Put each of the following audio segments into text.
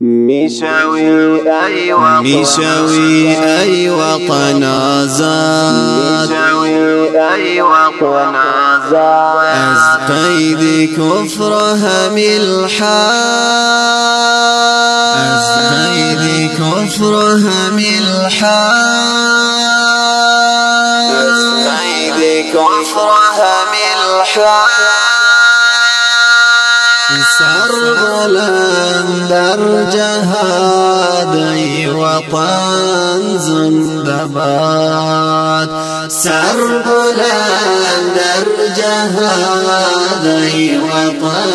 میشوی ای وطن آزاد. میشوی ای وطن آزاد. الحال از قید کفر همی الحال در جهاد ای وطن زنده باد سر بلند در جهاد ای وطن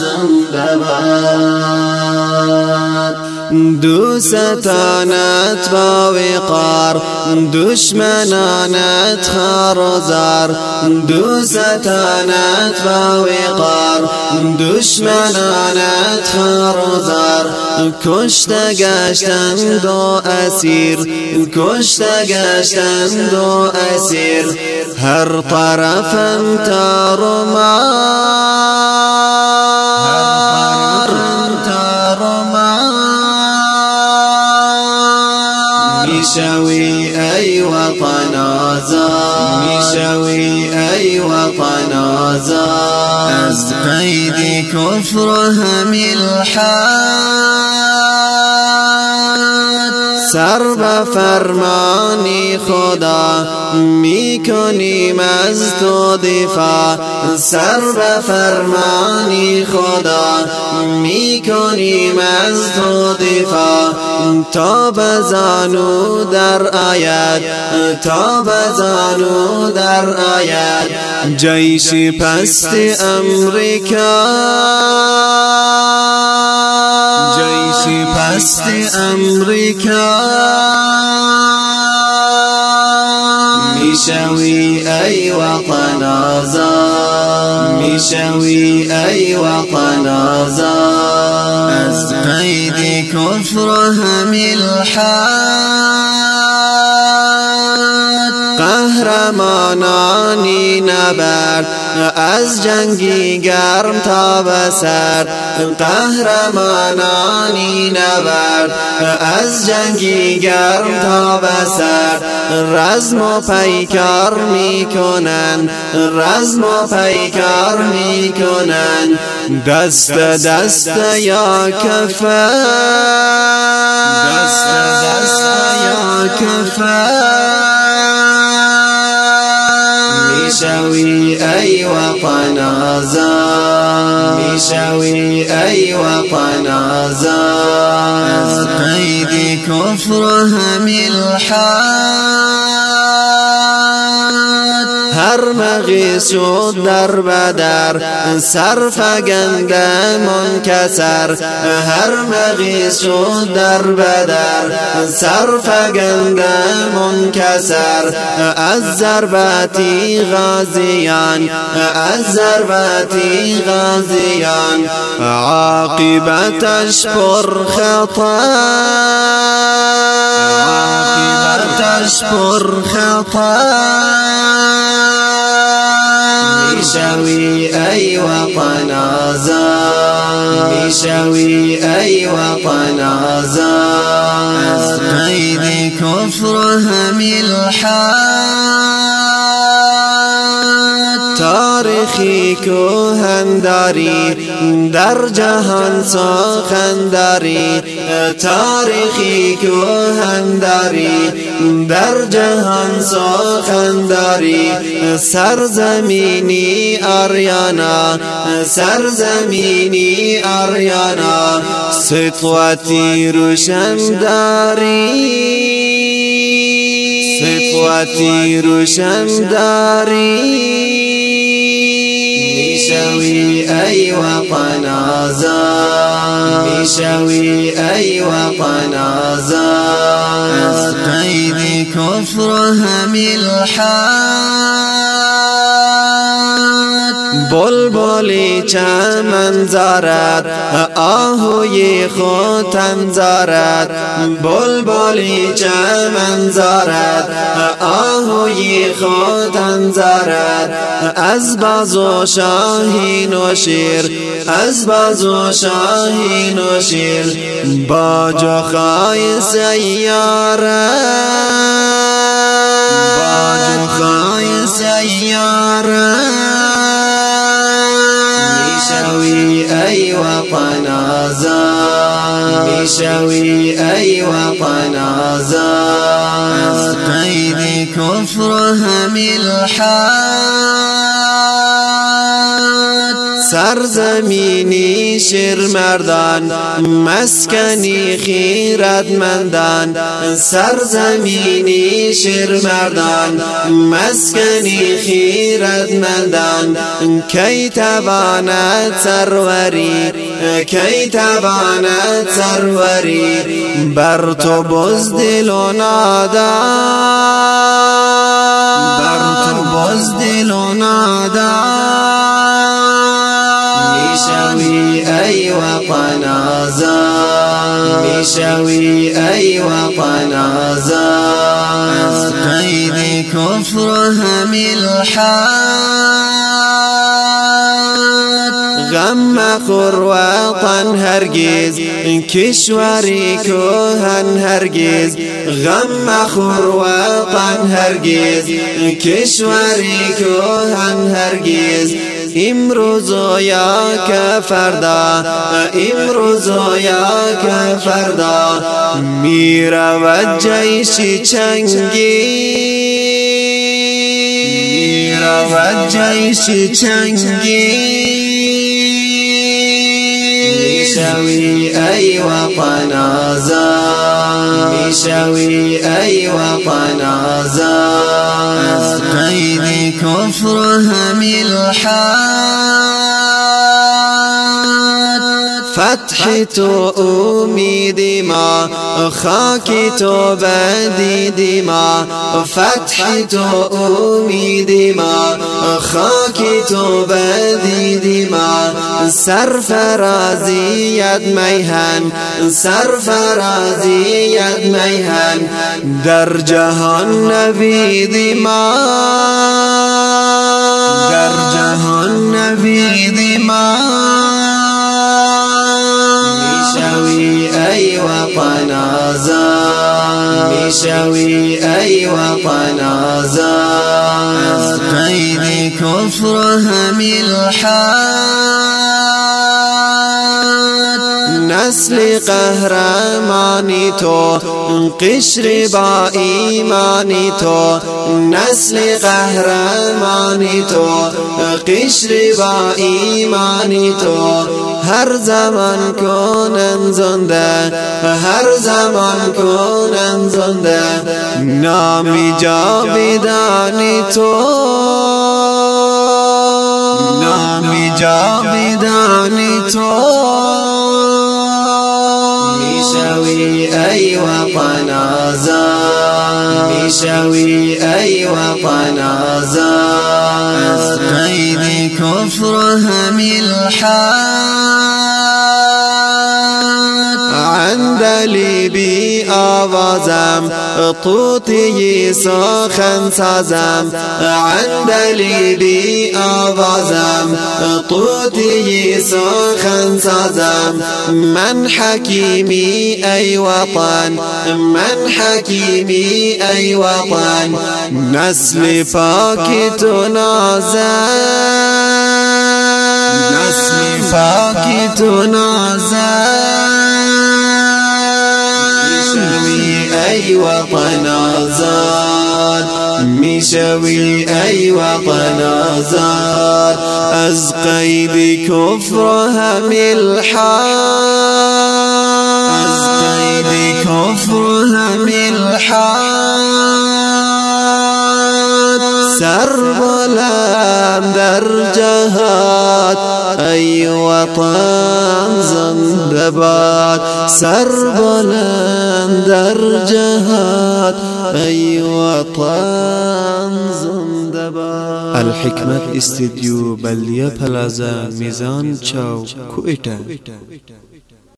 زنده باد دوستانت با وقار دشمنانت خارزار دوستانت با وقار دشمنانت خارزار کشته گشتند و اسیر کشته گشتند و اسیر. هر طرفم تار و مار. همی الحاد. سر به فرمانی خدا میکنیم از تو دفاع. سر به فرمانی خدا میکنیم از تو دفاع. تا بزانو در آید تا بزانو در آید جیش پست امریکا. جیش پست امریکا. میشوی ای وطن آزاد میشوی ای وطن آزاد از قید کفر همی الحاد قهرمانانی نبرد از جنگی گرم تا بسر. قهرمانانی نبرد از جنگی گرم تا بسر. رزم و پیکار می‌کنن رزم و پیکار می‌کنن. دست دست یا کفر. دست دست یا کفر. میشوی ای وطن آزاد میشوی ای وطن آزاد از قید کفر مغیس شد در بدر سر فگنده منکسر هر مغیس شد در بدر سر فگنده منکسر از ضربتی غازیان از ضربتی غازیان عاقبتش پر خطر عاقبتش پر خطر میشوی ای وطن آزاد میشوی ای وطن آزاد از قید کفر کوهنداری در جهان سخنداری تاریخی کوهنداری در جهان سخنداری سرزمینی آریانا سرزمینی آریانا سطواتی روشنداری داری روشنداری. داری میشوی ای وطن آزاد میشوی ای وطن آزاد از قید کفر همی بلبلی چمن زارد آهوی خود زارد. بلبلی چمن زارد آهوی خود زارد. از بازو شاهین و شیر از بازو شاهین و شیر. با جخای سیاره با جخای سیاره وطن آزاد میشوی ای وطن آزاد از قید کفر همی سرزمینی شیر مردان مسکنی خیرت مندان سرزمینی شیر مردان مسکنی خیرت مندان کی تواند سروری کی تواند سروری بر تو بزدل و نادان بر تو بزدل و نادان میشوی ای وطن آزاد میشوی ای وطن آزاد از قید کفر همی غم مخور وطن هرگز کشوری کوهن هرگز غم مخور وطن هرگز کشوری کوهن هرگز. امروز یا که فردا امروز یا که فردا می‌رود جیش چنگی. می‌رود جیش چنگی. میشوی ای وطن آزاد میشوی ای وطن آزاد از قید کفر همی فتح تو امید ما خاک تو بدید ما فتح تو امید ما. خاک تو بدید ما سرفرازیت میهن سرفرازیت میهن در جهان نوید ما. در جهان نوید ما. میشوی ای وطن آزاد میشوی ای وطن آزاد از قید کفر نسل قهرمانی تو قشر با ایمانی تو نسل قهرمانی تو قشر با ایمانی تو. هر زمان کنن زنده هر زمان کنن زنده نامی جاویدانی تو. نامی جاویدانی تو. آزاد میشوی ای وطن آزاد از قید کفر آوازم طوطی سخن سازم. عندلیب آوازم طوطی سخن سازم. من حکیمی ای وطن من حکیمی ای وطن. نسل پاکی تو نازم. نسل پاکی تو میشوی وطن آزاد میشوی ای وطن آزاد کفر همی از قید کفر همی سر بلند در جهاد ای وطن زنده باد. سر بلند در جهاد ای وطن زنده باد. الحکمت استدیو بلدیه پلازا میزان چاو کوئٹه